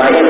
life